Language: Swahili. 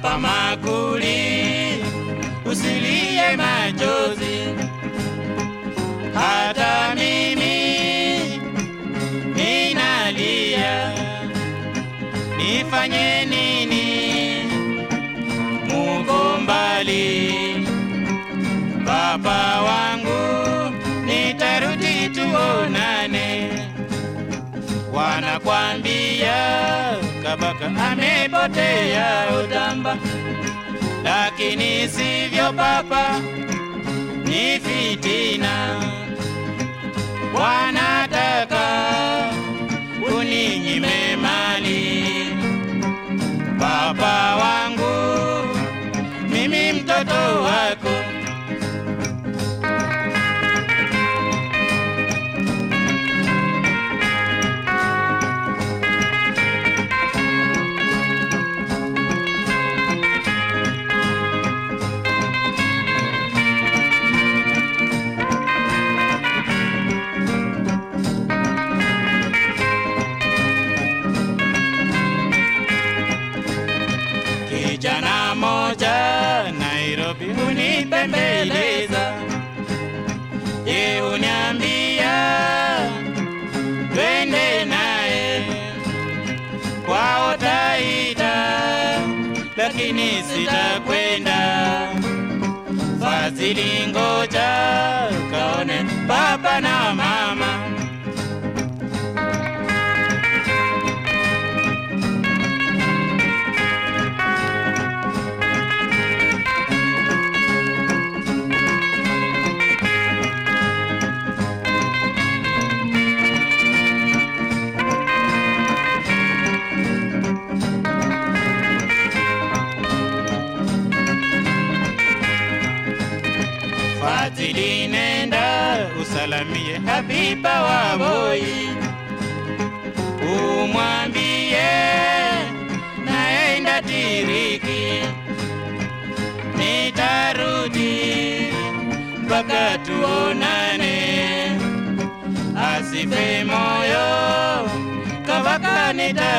kwa makuli, usilie machozi. Hata mimi ninalia, nifanye nini? Muko mbali, baba wangu, nitarudi tuonane. Wanakwambia Kabaka amepotea. Lakini sivyo papa, ni fitina Nairobi unipembeleza, je, uniambia twende naye kwao Taita, lakini sitakwenda. Fadhili, ngoja kaone baba na mama. Nenda usalamie Habiba Waboi, umwambie naenda Tiriki, nitarudi mpaka tuonane, asife moyo kavaka nitarudi